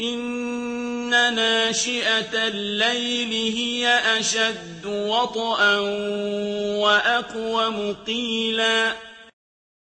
إِنَّ نَاشِئَةَ اللَّيْلِ هِيَ أَشَدُّ وَطْئًا وَأَقْوَمُ قِيلًا